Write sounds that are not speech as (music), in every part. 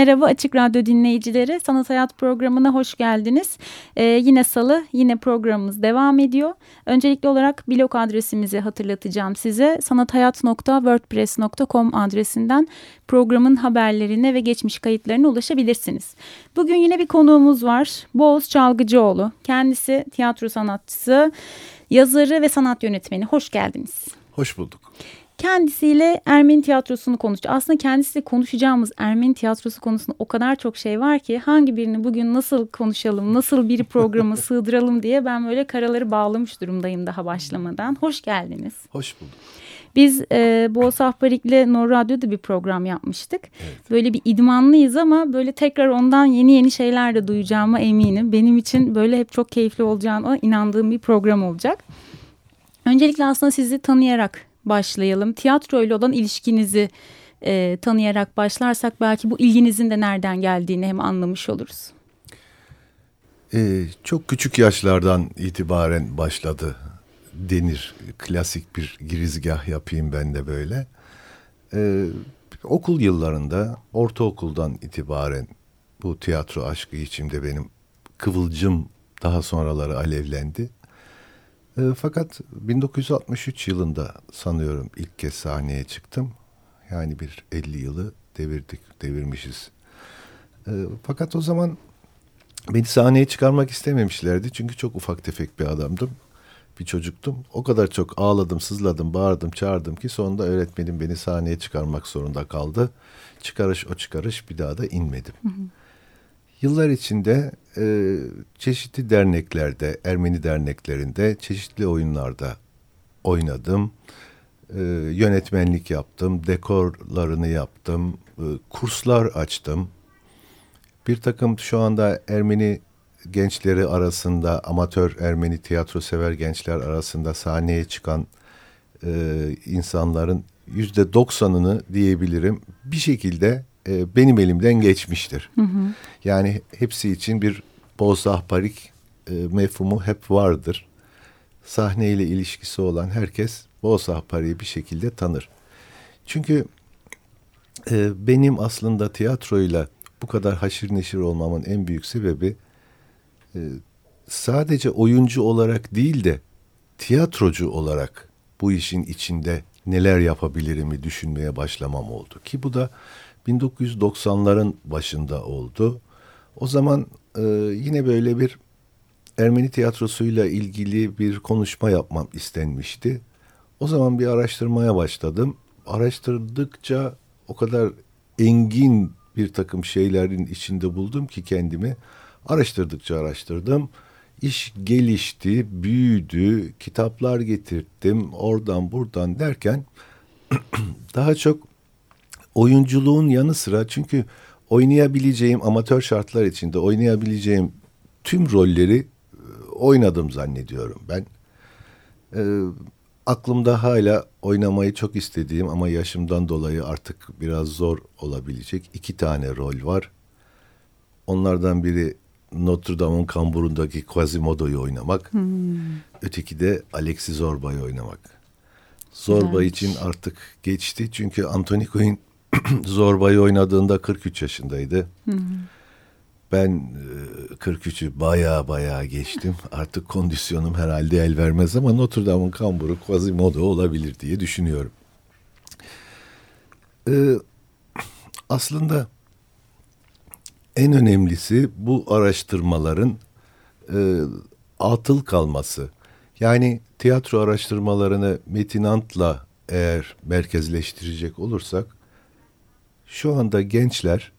Merhaba Açık Radyo dinleyicileri. Sanat Hayat programına hoş geldiniz. Ee, yine salı, yine programımız devam ediyor. Öncelikli olarak blog adresimizi hatırlatacağım size. sanathayat.wordpress.com adresinden programın haberlerine ve geçmiş kayıtlarına ulaşabilirsiniz. Bugün yine bir konuğumuz var. Boğaz Çalgıcıoğlu. Kendisi tiyatro sanatçısı, yazarı ve sanat yönetmeni. Hoş geldiniz. Hoş bulduk kendisiyle Ermeni tiyatrosunu konuştu. Aslında kendisiyle konuşacağımız Ermeni tiyatrosu konusunda o kadar çok şey var ki hangi birini bugün nasıl konuşalım, nasıl bir programı (laughs) sığdıralım diye ben böyle karaları bağlamış durumdayım daha başlamadan. Hoş geldiniz. Hoş bulduk. Biz e, Boğaz Ahbarik'le Nor Radyo'da bir program yapmıştık. Evet. Böyle bir idmanlıyız ama böyle tekrar ondan yeni yeni şeyler de duyacağıma eminim. Benim için böyle hep çok keyifli olacağına inandığım bir program olacak. Öncelikle aslında sizi tanıyarak başlayalım. Tiyatro ile olan ilişkinizi e, tanıyarak başlarsak belki bu ilginizin de nereden geldiğini hem anlamış oluruz. Ee, çok küçük yaşlardan itibaren başladı denir. Klasik bir girizgah yapayım ben de böyle. Ee, okul yıllarında, ortaokuldan itibaren bu tiyatro aşkı içimde benim kıvılcım daha sonraları alevlendi. E, fakat 1963 yılında sanıyorum ilk kez sahneye çıktım. Yani bir 50 yılı devirdik, devirmişiz. E, fakat o zaman beni sahneye çıkarmak istememişlerdi. Çünkü çok ufak tefek bir adamdım. Bir çocuktum. O kadar çok ağladım, sızladım, bağırdım, çağırdım ki sonunda öğretmenim beni sahneye çıkarmak zorunda kaldı. Çıkarış o çıkarış bir daha da inmedim. Hı hı. Yıllar içinde e, çeşitli derneklerde, Ermeni derneklerinde, çeşitli oyunlarda oynadım. E, yönetmenlik yaptım, dekorlarını yaptım, e, kurslar açtım. Bir takım şu anda Ermeni gençleri arasında, amatör Ermeni tiyatro sever gençler arasında sahneye çıkan e, insanların yüzde doksanını diyebilirim bir şekilde e, benim elimden geçmiştir. Hı hı. Yani hepsi için bir bozahparik e, mefhumu hep vardır. Sahneyle ilişkisi olan herkes bozahpariyi bir şekilde tanır. Çünkü e, benim aslında tiyatroyla bu kadar haşır neşir olmamın en büyük sebebi e, sadece oyuncu olarak değil de tiyatrocu olarak bu işin içinde neler yapabilirimi düşünmeye başlamam oldu. Ki bu da 1990'ların başında oldu. O zaman e, yine böyle bir Ermeni tiyatrosuyla ilgili bir konuşma yapmam istenmişti. O zaman bir araştırmaya başladım. Araştırdıkça o kadar engin bir takım şeylerin içinde buldum ki kendimi. Araştırdıkça araştırdım. İş gelişti, büyüdü, kitaplar getirttim oradan buradan derken (clears throat) daha çok oyunculuğun yanı sıra çünkü oynayabileceğim amatör şartlar içinde oynayabileceğim tüm rolleri e, oynadım zannediyorum ben. Ee, aklımda hala oynamayı çok istediğim ama yaşımdan dolayı artık biraz zor olabilecek iki tane rol var. Onlardan biri Notre Dame'ın kamburundaki Quasimodo'yu oynamak. Hmm. Öteki de Alexis Zorba'yı oynamak. Zorba evet. için artık geçti çünkü Anthony Quinn (clears throat) Zorba'yı oynadığında 43 yaşındaydı. Hı hı. Ben 43'ü baya baya geçtim. Artık kondisyonum herhalde el vermez ama Notre Dame'ın kamburu Quasimodo olabilir diye düşünüyorum. Ee, aslında en önemlisi bu araştırmaların e, atıl kalması. Yani tiyatro araştırmalarını Metin Ant'la eğer merkezleştirecek olursak şu anda gençler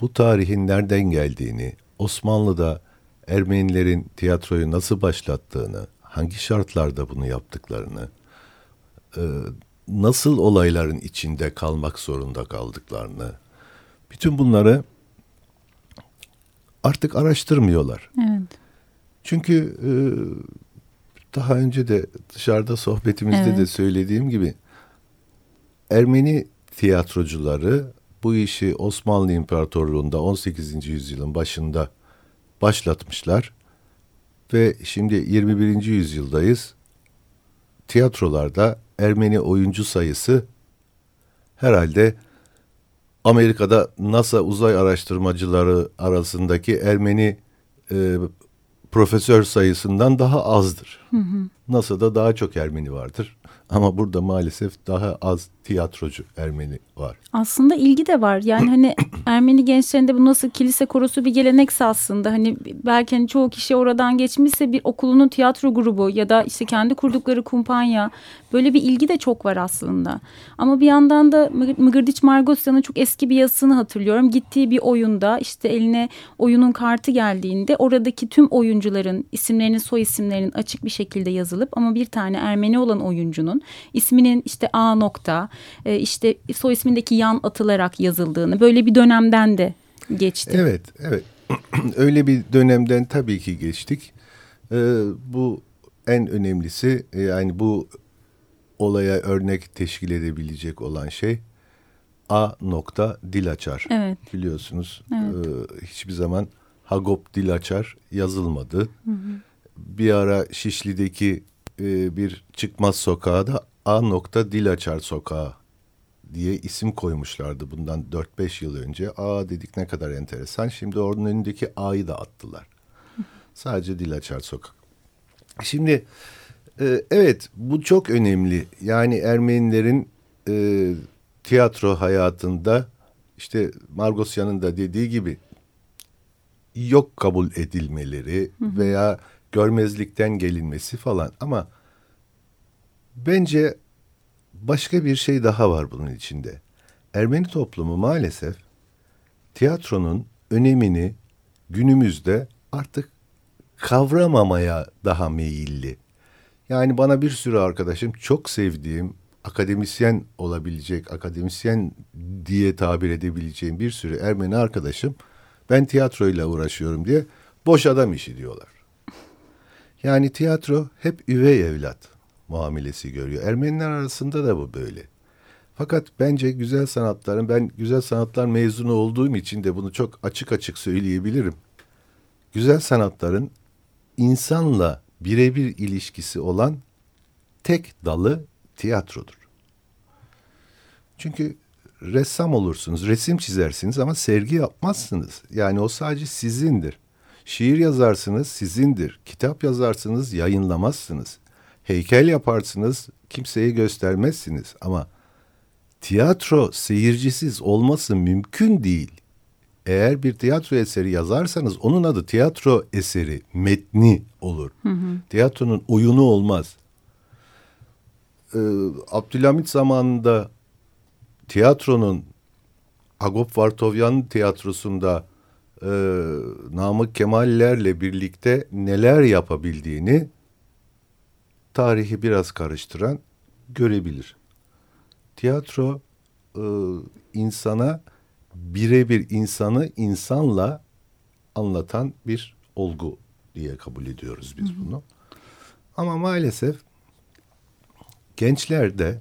bu tarihin nereden geldiğini, Osmanlı'da Ermenilerin tiyatroyu nasıl başlattığını, hangi şartlarda bunu yaptıklarını, e, nasıl olayların içinde kalmak zorunda kaldıklarını, bütün bunları artık araştırmıyorlar. Evet. Çünkü e, daha önce de dışarıda sohbetimizde Evet. de söylediğim gibi Ermeni tiyatrocuları bu işi Osmanlı İmparatorluğu'nda 18. yüzyılın başında başlatmışlar ve şimdi 21. yüzyıldayız. Tiyatrolarda Ermeni oyuncu sayısı herhalde Amerika'da NASA uzay araştırmacıları arasındaki Ermeni e, profesör sayısından daha azdır. NASA'da daha çok Ermeni vardır. Ama burada maalesef daha az tiyatrocu Ermeni var. Aslında ilgi de var. Yani hani (clears throat) Ermeni gençlerinde bu nasıl kilise korosu bir gelenekse aslında hani belki hani çoğu kişi oradan geçmişse bir okulunun tiyatro grubu ya da işte kendi kurdukları kumpanya böyle bir ilgi de çok var aslında. Ama bir yandan da Mıgır- Mıgırdiç Margosyan'ın çok eski bir yazısını hatırlıyorum. Gittiği bir oyunda işte eline oyunun kartı geldiğinde oradaki tüm oyuncuların isimlerinin soy isimlerinin açık bir şekilde yazılıp ama bir tane Ermeni olan oyuncunun isminin işte A nokta e, işte soy ismindeki yan atılarak yazıldığını böyle bir dönemden de geçti. Evet, evet. (clears throat) Öyle bir dönemden tabii ki geçtik. Ee, bu en önemlisi e, yani bu olaya örnek teşkil edebilecek olan şey A nokta dil açar. Evet. Biliyorsunuz Evet. e, hiçbir zaman Hagop dil açar yazılmadı. Bir ara Şişli'deki e, bir çıkmaz sokağa da A nokta dil açar sokağı diye isim koymuşlardı bundan 4-5 yıl önce. Aa dedik ne kadar enteresan. Şimdi onun önündeki A'yı da attılar. Sadece dil açar sokak. Şimdi e, evet bu çok önemli. Yani Ermenilerin e, tiyatro hayatında işte Margosyan'ın da dediği gibi yok kabul edilmeleri veya görmezlikten gelinmesi falan ama bence başka bir şey daha var bunun içinde. Ermeni toplumu maalesef tiyatronun önemini günümüzde artık kavramamaya daha meyilli. Yani bana bir sürü arkadaşım çok sevdiğim akademisyen olabilecek, akademisyen diye tabir edebileceğim bir sürü Ermeni arkadaşım ben tiyatroyla uğraşıyorum diye boş adam işi diyorlar. Yani tiyatro hep üvey evlat muamelesi görüyor. Ermeniler arasında da bu böyle. Fakat bence güzel sanatların, ben güzel sanatlar mezunu olduğum için de bunu çok açık açık söyleyebilirim. Güzel sanatların insanla birebir ilişkisi olan tek dalı tiyatrodur. Çünkü ressam olursunuz, resim çizersiniz ama sergi yapmazsınız. Yani o sadece sizindir. Şiir yazarsınız, sizindir. Kitap yazarsınız, yayınlamazsınız. Heykel yaparsınız, kimseye göstermezsiniz. Ama tiyatro seyircisiz olması mümkün değil. Eğer bir tiyatro eseri yazarsanız onun adı tiyatro eseri, metni olur. Tiyatronun oyunu olmaz. Ee, Abdülhamit zamanında tiyatronun Agop Vartovyan tiyatrosunda e, Namık Kemallerle birlikte neler yapabildiğini tarihi biraz karıştıran görebilir. Tiyatro e, insana birebir insanı insanla anlatan bir olgu diye kabul ediyoruz biz bunu. Ama maalesef gençler de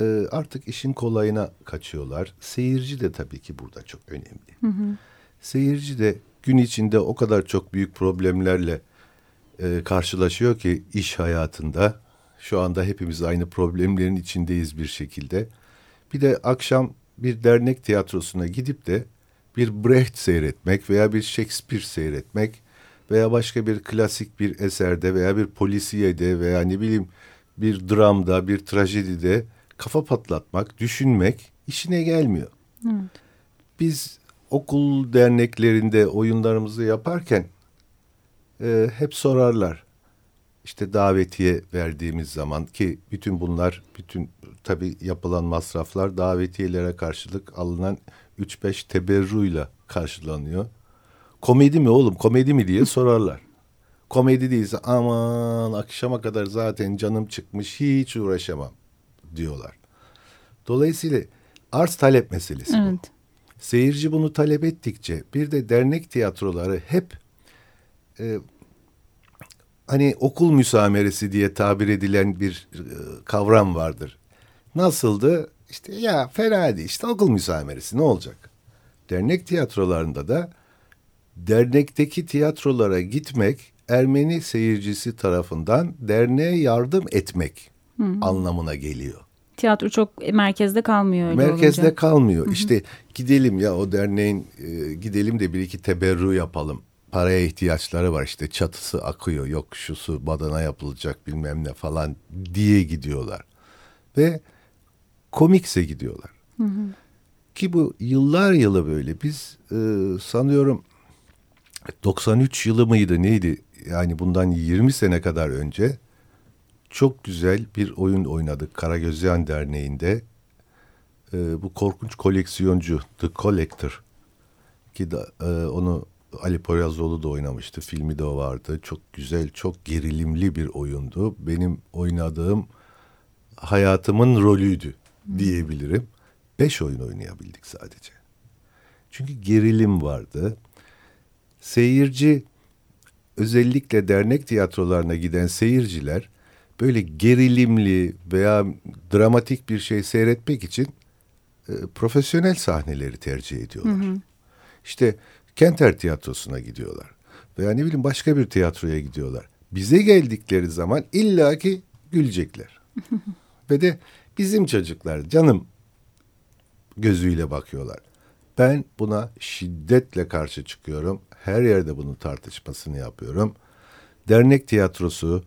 e, artık işin kolayına kaçıyorlar. Seyirci de tabii ki burada çok önemli. Seyirci de gün içinde o kadar çok büyük problemlerle e, karşılaşıyor ki iş hayatında. Şu anda hepimiz aynı problemlerin içindeyiz bir şekilde. Bir de akşam bir dernek tiyatrosuna gidip de bir Brecht seyretmek veya bir Shakespeare seyretmek veya başka bir klasik bir eserde veya bir polisiyede veya ne bileyim bir dramda, bir trajedide kafa patlatmak, düşünmek işine gelmiyor. Biz okul derneklerinde oyunlarımızı yaparken e, hep sorarlar. İşte davetiye verdiğimiz zaman ki bütün bunlar, bütün tabii yapılan masraflar davetiyelere karşılık alınan 3-5 teberruyla karşılanıyor. Komedi mi oğlum, komedi mi diye sorarlar. Komedi değilse aman akşama kadar zaten canım çıkmış hiç uğraşamam diyorlar. Dolayısıyla arz talep meselesi Evet. bu. Seyirci bunu talep ettikçe bir de dernek tiyatroları hep e, hani okul müsameresi diye tabir edilen bir e, kavram vardır. Nasıldı? İşte ya fena değil işte okul müsameresi ne olacak? Dernek tiyatrolarında da dernekteki tiyatrolara gitmek Ermeni seyircisi tarafından derneğe yardım etmek anlamına geliyor. Tiyatro çok merkezde kalmıyor öyle Merkezde olunca. kalmıyor. İşte gidelim ya o derneğin e, gidelim de bir iki teberru yapalım. Paraya ihtiyaçları var işte çatısı akıyor yok şusu badana yapılacak bilmem ne falan diye gidiyorlar. Ve komikse gidiyorlar. Ki bu yıllar yılı böyle biz e, sanıyorum 93 yılı mıydı neydi yani bundan 20 sene kadar önce çok güzel bir oyun oynadık Karagözyan Derneği'nde. Ee, bu korkunç koleksiyoncu The Collector ki de, e, onu Ali Poyrazoğlu da oynamıştı. Filmi de vardı. Çok güzel, çok gerilimli bir oyundu. Benim oynadığım hayatımın rolüydü diyebilirim. Beş oyun oynayabildik sadece. Çünkü gerilim vardı. Seyirci özellikle dernek tiyatrolarına giden seyirciler böyle gerilimli veya dramatik bir şey seyretmek için e, profesyonel sahneleri tercih ediyorlar. İşte Kenter Tiyatrosu'na gidiyorlar. Veya ne bileyim başka bir tiyatroya gidiyorlar. Bize geldikleri zaman illaki gülecekler. (laughs) Ve de bizim çocuklar canım gözüyle bakıyorlar. Ben buna şiddetle karşı çıkıyorum. Her yerde bunun tartışmasını yapıyorum. Dernek tiyatrosu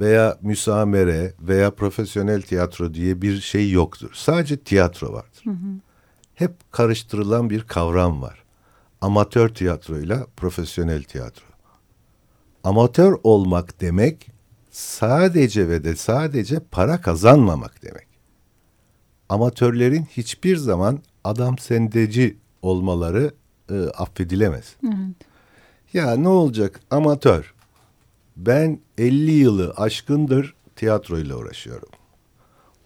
veya müsamere veya profesyonel tiyatro diye bir şey yoktur. Sadece tiyatro vardır. Hep karıştırılan bir kavram var. Amatör tiyatroyla profesyonel tiyatro. Amatör olmak demek sadece ve de sadece para kazanmamak demek. Amatörlerin hiçbir zaman adam sendeci olmaları e, affedilemez. Ya ne olacak amatör? Ben 50 yılı aşkındır tiyatroyla uğraşıyorum.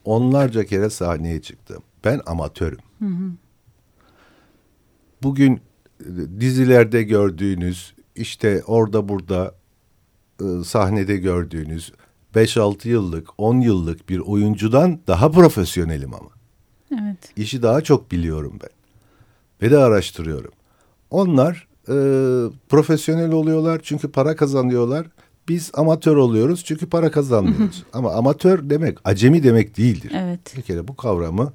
Onlarca kere sahneye çıktım. Ben amatörüm. Bugün e, dizilerde gördüğünüz, işte orada burada e, sahnede gördüğünüz 5-6 yıllık, 10 yıllık bir oyuncudan daha profesyonelim ama. Evet. İşi daha çok biliyorum ben. Ve de araştırıyorum. Onlar e, profesyonel oluyorlar çünkü para kazanıyorlar. Biz amatör oluyoruz çünkü para kazanmıyoruz. Ama amatör demek acemi demek değildir. Evet. Bir kere bu kavramı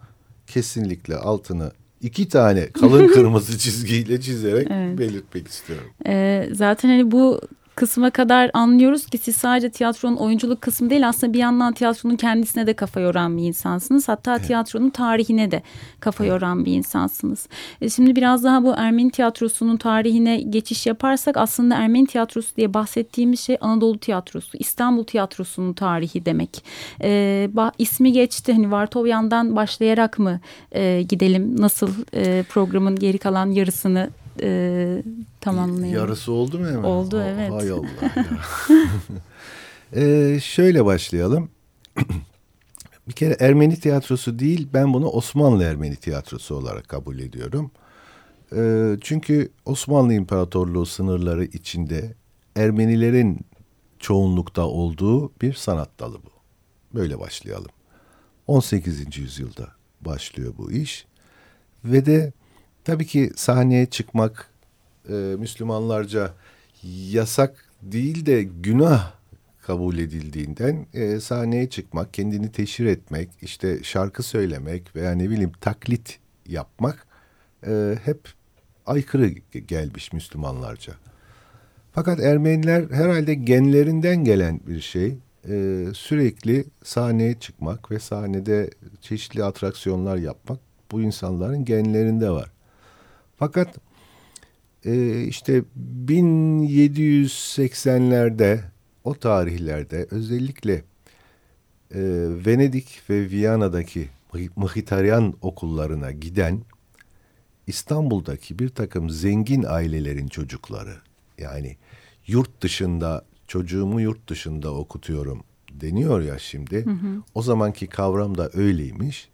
kesinlikle altını iki tane kalın (laughs) kırmızı çizgiyle çizerek Evet. belirtmek istiyorum. Ee, zaten hani bu kısma kadar anlıyoruz ki siz sadece tiyatronun oyunculuk kısmı değil aslında bir yandan tiyatronun kendisine de kafa yoran bir insansınız. Hatta tiyatronun tarihine de kafa yoran bir insansınız. E, şimdi biraz daha bu Ermeni tiyatrosunun tarihine geçiş yaparsak aslında Ermeni tiyatrosu diye bahsettiğimiz şey Anadolu tiyatrosu, İstanbul tiyatrosunun tarihi demek. E, ismi geçti hani Vartovyan'dan başlayarak mı e, gidelim nasıl e, programın geri kalan yarısını e, tamamlayalım? Yarısı oldu mu hemen? Oldu, Ha- evet. Hay Allah ya. Ee, (laughs) (laughs) şöyle başlayalım. bir kere Ermeni tiyatrosu değil, ben bunu Osmanlı Ermeni tiyatrosu olarak kabul ediyorum. Ee, çünkü Osmanlı İmparatorluğu sınırları içinde Ermenilerin çoğunlukta olduğu bir sanat dalı bu. Böyle başlayalım. 18. yüzyılda başlıyor bu iş. Ve de tabii ki sahneye çıkmak e, Müslümanlarca yasak değil de günah kabul edildiğinden e, sahneye çıkmak, kendini teşhir etmek, işte şarkı söylemek veya ne bileyim taklit yapmak e, hep aykırı gelmiş Müslümanlarca. Fakat Ermeniler herhalde genlerinden gelen bir şey. e, sürekli sahneye çıkmak ve sahnede çeşitli atraksiyonlar yapmak bu insanların genlerinde var. Fakat e, işte 1780'lerde o tarihlerde özellikle e, Venedik ve Viyana'daki Mıh- Mıhitaryan okullarına giden İstanbul'daki bir takım zengin ailelerin çocukları yani yurt dışında çocuğumu yurt dışında okutuyorum deniyor ya şimdi. Hı hı. O zamanki kavram da öyleymiş.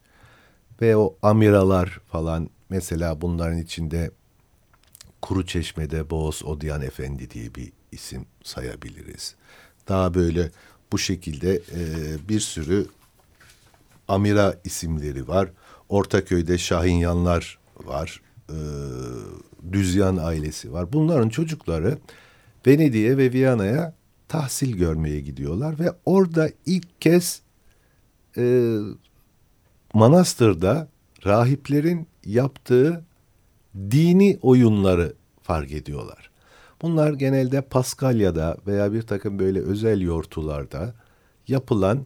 Ve o amiralar falan mesela bunların içinde Kuru Çeşme'de Boğaz Odyan Efendi diye bir isim sayabiliriz. Daha böyle bu şekilde e, bir sürü amira isimleri var. Ortaköy'de Şahinyanlar var. E, Düzyan ailesi var. Bunların çocukları Venedik'e ve Viyana'ya tahsil görmeye gidiyorlar ve orada ilk kez e, manastırda rahiplerin yaptığı dini oyunları fark ediyorlar. Bunlar genelde Paskalya'da veya bir takım böyle özel yortularda yapılan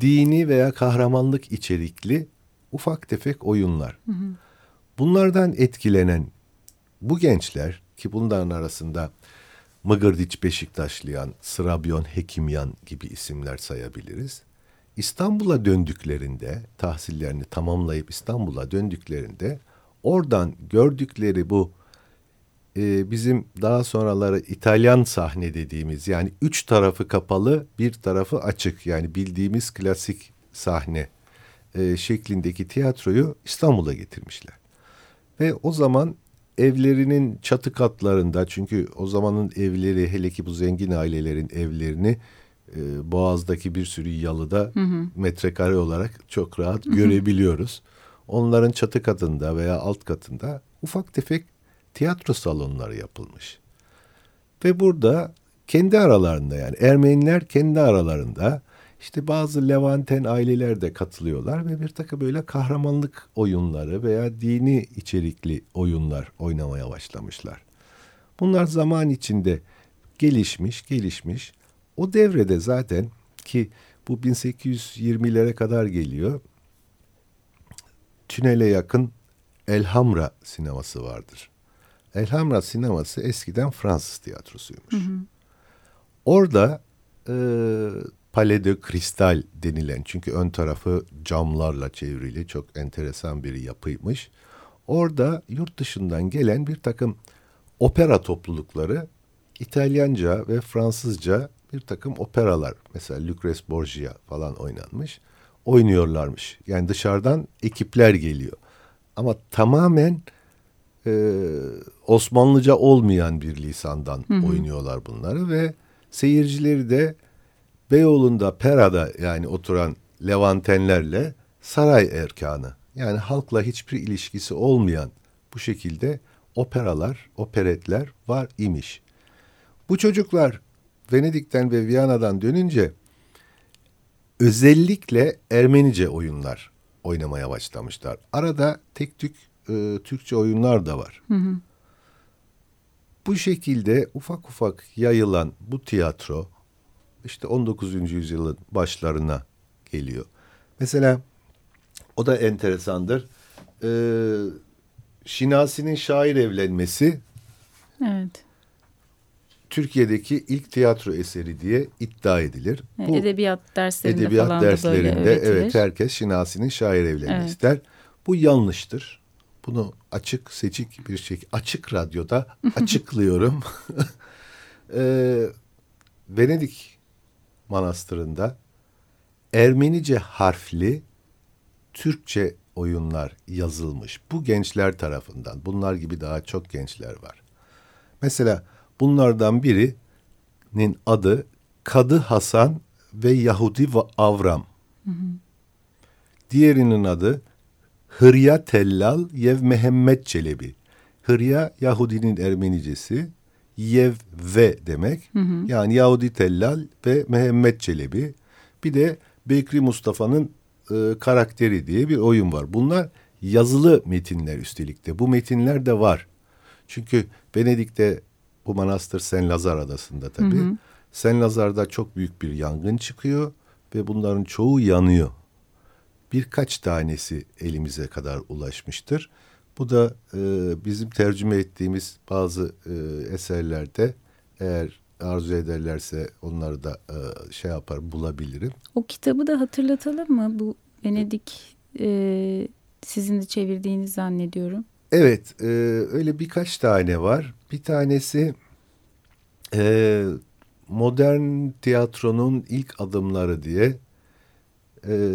dini veya kahramanlık içerikli ufak tefek oyunlar. Hı hı. Bunlardan etkilenen bu gençler ki bunların arasında Mıgırdiç Beşiktaşlıyan, Sırabyon Hekimyan gibi isimler sayabiliriz. İstanbul'a döndüklerinde, tahsillerini tamamlayıp İstanbul'a döndüklerinde oradan gördükleri bu e, bizim daha sonraları İtalyan sahne dediğimiz yani üç tarafı kapalı bir tarafı açık yani bildiğimiz klasik sahne e, şeklindeki tiyatroyu İstanbul'a getirmişler. Ve o zaman evlerinin çatı katlarında çünkü o zamanın evleri hele ki bu zengin ailelerin evlerini e, Boğaz'daki bir sürü yalıda hı hı. metrekare olarak çok rahat görebiliyoruz. Onların çatı katında veya alt katında ufak tefek tiyatro salonları yapılmış. Ve burada kendi aralarında yani Ermeniler kendi aralarında işte bazı Levanten aileler de katılıyorlar ve bir takım böyle kahramanlık oyunları veya dini içerikli oyunlar oynamaya başlamışlar. Bunlar zaman içinde gelişmiş, gelişmiş. O devrede zaten ki bu 1820'lere kadar geliyor. Tünele yakın Elhamra sineması vardır. Elhamra sineması eskiden Fransız tiyatrosuymuş. Hı hı. Orada e, Palais de Cristal denilen çünkü ön tarafı camlarla çevrili çok enteresan bir yapıymış. Orada yurt dışından gelen bir takım opera toplulukları İtalyanca ve Fransızca bir takım operalar mesela Lucrece Borgia falan oynanmış oynuyorlarmış. Yani dışarıdan ekipler geliyor. Ama tamamen e, Osmanlıca olmayan bir lisandan hı hı. oynuyorlar bunları ve seyircileri de Beyoğlu'nda Pera'da yani oturan Levantenlerle saray erkanı yani halkla hiçbir ilişkisi olmayan bu şekilde operalar, operetler var imiş. Bu çocuklar Venedik'ten ve Viyana'dan dönünce özellikle Ermenice oyunlar oynamaya başlamışlar. Arada tek tük e, Türkçe oyunlar da var. Hı hı. Bu şekilde ufak ufak yayılan bu tiyatro işte 19. yüzyılın başlarına geliyor. Mesela o da enteresandır. Ee, Şinasi'nin şair evlenmesi evet. Türkiye'deki ilk tiyatro eseri diye iddia edilir. Bu, edebiyat derslerinde edebiyat falan derslerinde, da böyle evet herkes Şinasi'nin şair evlenmek evet. ister. Bu yanlıştır. Bunu açık seçik bir şey açık radyoda (laughs) açıklıyorum. ee, (laughs) Venedik Manastırı'nda Ermenice harfli Türkçe oyunlar yazılmış. Bu gençler tarafından. Bunlar gibi daha çok gençler var. Mesela bunlardan birinin adı Kadı Hasan ve Yahudi Avram. Hı hı. Diğerinin adı Hırya Tellal Yev Mehmet Çelebi. Hırya Yahudinin Ermenicesi, Yev ve demek. Hı hı. Yani Yahudi Tellal ve Mehmet Çelebi. Bir de Bekri Mustafa'nın e, karakteri diye bir oyun var. Bunlar yazılı metinler üstelik de. Bu metinler de var. Çünkü Venedik'te bu manastır Sen Lazar adasında tabii. Hı hı. Sen Lazar'da çok büyük bir yangın çıkıyor ve bunların çoğu yanıyor. Birkaç tanesi elimize kadar ulaşmıştır. Bu da e, bizim tercüme ettiğimiz bazı e, eserlerde eğer arzu ederlerse onları da e, şey yapar bulabilirim. O kitabı da hatırlatalım mı? Bu Venedik e, sizin de çevirdiğinizi zannediyorum. Evet e, öyle birkaç tane var. Bir tanesi e, modern tiyatronun ilk adımları diye e,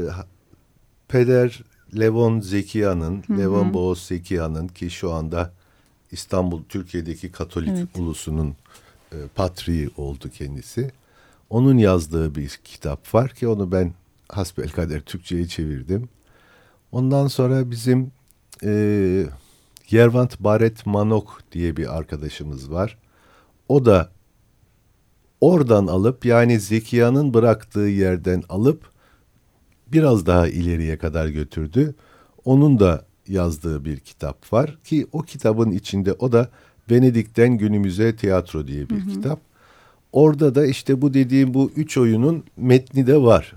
Peder Levon Zekia'nın, Levon Boğaz Zekia'nın ki şu anda İstanbul Türkiye'deki Katolik evet. ulusunun e, patriği oldu kendisi. Onun yazdığı bir kitap var ki onu ben hasbelkader Türkçe'ye çevirdim. Ondan sonra bizim e, Yervant Baret Manok diye bir arkadaşımız var. O da oradan alıp yani Zekiya'nın bıraktığı yerden alıp biraz daha ileriye kadar götürdü. Onun da yazdığı bir kitap var ki o kitabın içinde o da Venedik'ten günümüze tiyatro diye bir hı hı. kitap. Orada da işte bu dediğim bu üç oyunun metni de var.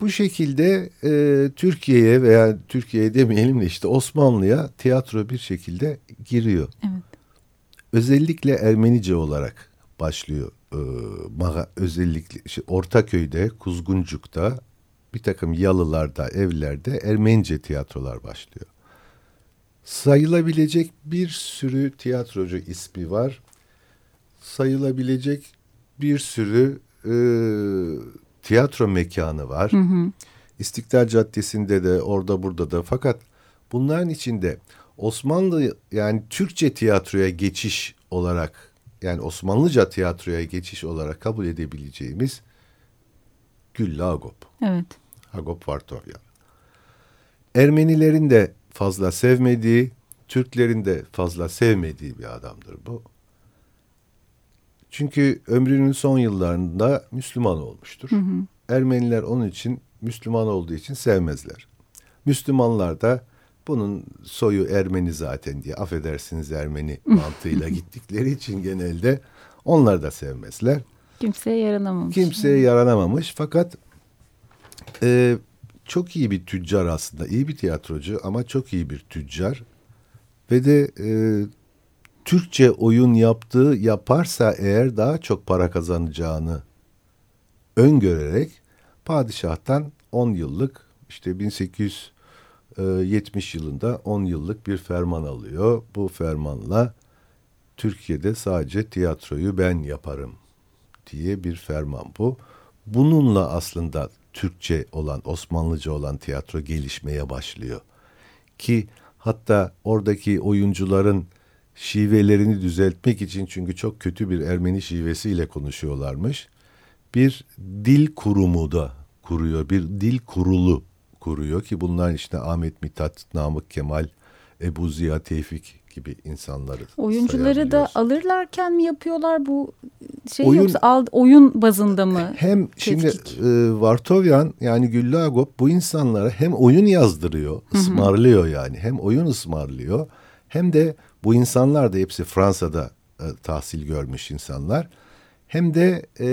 Bu şekilde e, Türkiye'ye veya Türkiye'ye demeyelim de işte Osmanlı'ya tiyatro bir şekilde giriyor. Evet. Özellikle Ermenice olarak başlıyor. E, maga, özellikle işte Ortaköy'de, Kuzguncuk'ta bir takım yalılarda, evlerde Ermenice tiyatrolar başlıyor. Sayılabilecek bir sürü tiyatrocu ismi var. Sayılabilecek bir sürü e, tiyatro mekanı var. Hı hı. İstiklal Caddesi'nde de orada burada da fakat bunların içinde Osmanlı yani Türkçe tiyatroya geçiş olarak yani Osmanlıca tiyatroya geçiş olarak kabul edebileceğimiz Güllü Agop. Evet. Agop Vartovya. Ermenilerin de fazla sevmediği, Türklerin de fazla sevmediği bir adamdır bu. Çünkü ömrünün son yıllarında Müslüman olmuştur. Hı hı. Ermeniler onun için Müslüman olduğu için sevmezler. Müslümanlar da bunun soyu Ermeni zaten diye affedersiniz Ermeni (laughs) mantığıyla gittikleri için genelde onlar da sevmezler. Kimseye yaranamamış. Kimseye yaranamamış fakat e, çok iyi bir tüccar aslında. iyi bir tiyatrocu ama çok iyi bir tüccar. Ve de e, Türkçe oyun yaptığı yaparsa eğer daha çok para kazanacağını öngörerek padişahtan 10 yıllık işte 1870 yılında 10 yıllık bir ferman alıyor. Bu fermanla Türkiye'de sadece tiyatroyu ben yaparım diye bir ferman bu. Bununla aslında Türkçe olan, Osmanlıca olan tiyatro gelişmeye başlıyor. Ki hatta oradaki oyuncuların şivelerini düzeltmek için çünkü çok kötü bir Ermeni şivesiyle konuşuyorlarmış. Bir dil kurumu da kuruyor, bir dil kurulu kuruyor ki bunlar işte Ahmet Mithat, Namık Kemal, Ebu Ziya Tevfik gibi insanları Oyuncuları da alırlarken mi yapıyorlar bu şey oyun, yoksa al, oyun bazında mı? Hem tetkik? şimdi e, Vartovyan yani Güllü Agop bu insanlara hem oyun yazdırıyor, ısmarlıyor yani. Hem oyun ısmarlıyor hem de bu insanlar da hepsi Fransa'da e, tahsil görmüş insanlar. Hem de e,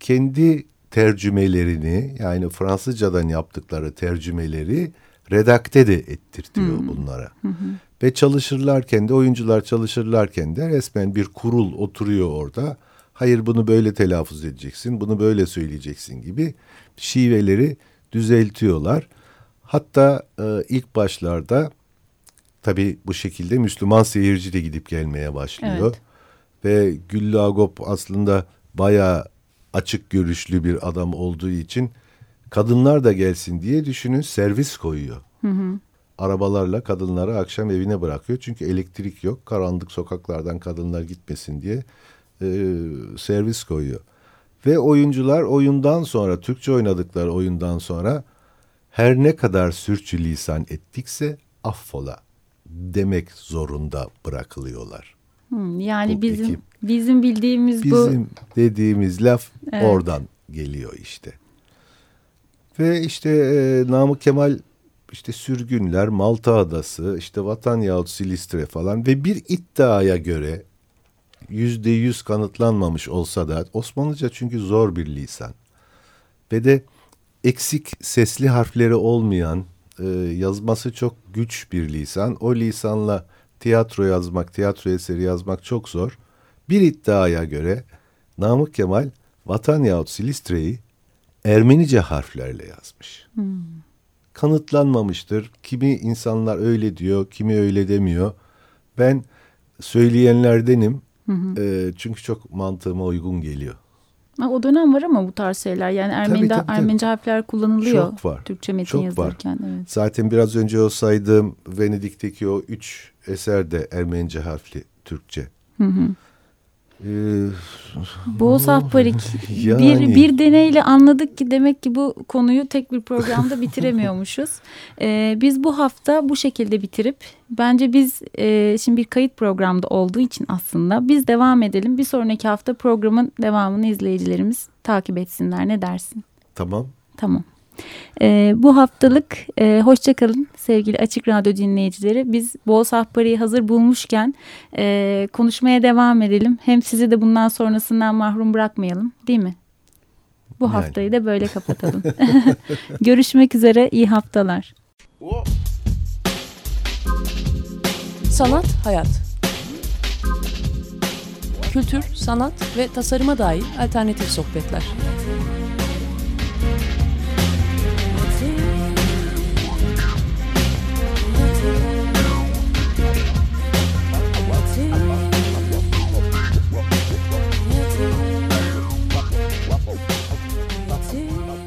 kendi tercümelerini yani Fransızcadan yaptıkları tercümeleri redakte de ettirtiyor hmm. bunlara. Hı hı. Ve çalışırlarken de oyuncular çalışırlarken de resmen bir kurul oturuyor orada. Hayır bunu böyle telaffuz edeceksin, bunu böyle söyleyeceksin gibi şiveleri düzeltiyorlar. Hatta e, ilk başlarda tabii bu şekilde Müslüman seyirci de gidip gelmeye başlıyor. Evet. Ve Güllü Agop aslında bayağı açık görüşlü bir adam olduğu için kadınlar da gelsin diye düşünün servis koyuyor. Hı hı. Arabalarla kadınları akşam evine bırakıyor. Çünkü elektrik yok. Karanlık sokaklardan kadınlar gitmesin diye e, servis koyuyor. Ve oyuncular oyundan sonra, Türkçe oynadıkları oyundan sonra her ne kadar sürçülisan ettikse affola demek zorunda bırakılıyorlar. Hmm, yani Bu bizim ekip, bizim bildiğimiz bizim bu bizim dediğimiz laf evet. oradan geliyor işte. Ve işte e, Namık Kemal işte sürgünler, Malta Adası, işte Vatan yahut Silistre falan ve bir iddiaya göre yüzde yüz kanıtlanmamış olsa da Osmanlıca çünkü zor bir lisan ve de eksik sesli harfleri olmayan e, yazması çok güç bir lisan. O lisanla tiyatro yazmak, tiyatro eseri yazmak çok zor. Bir iddiaya göre Namık Kemal Vatan yahut Silistre'yi Ermenice harflerle yazmış. Hmm. Kanıtlanmamıştır. Kimi insanlar öyle diyor, kimi öyle demiyor. Ben söyleyenlerdenim E, çünkü çok mantığıma uygun geliyor. Ha, o dönem var ama bu tarz şeyler. Yani Ermeni tabii, tabii. Ermenice harfler kullanılıyor. Çok var. Türkçe metin Çok var. yazılırken. Evet. Zaten biraz önce o saydığım Venedik'teki o üç eser de Ermenice harfli Türkçe. Ee, Boğaz Ahbarik. (laughs) Yani. Bir, bir deneyle anladık ki demek ki bu konuyu tek bir programda bitiremiyormuşuz. (laughs) Ee, biz bu hafta bu şekilde bitirip bence biz e, şimdi bir kayıt programda olduğu için aslında biz devam edelim. Bir sonraki hafta programın devamını izleyicilerimiz takip etsinler. Ne dersin? tamam. Tamam. Ee, bu haftalık e, hoşçakalın sevgili Açık Radyo dinleyicileri. Biz Bol Sahpari'yi hazır bulmuşken e, konuşmaya devam edelim. Hem sizi de bundan sonrasından mahrum bırakmayalım değil mi? Bu Yani. haftayı da böyle kapatalım. (laughs) Görüşmek üzere iyi haftalar. Sanat, hayat. Kültür, sanat ve tasarıma dair alternatif sohbetler.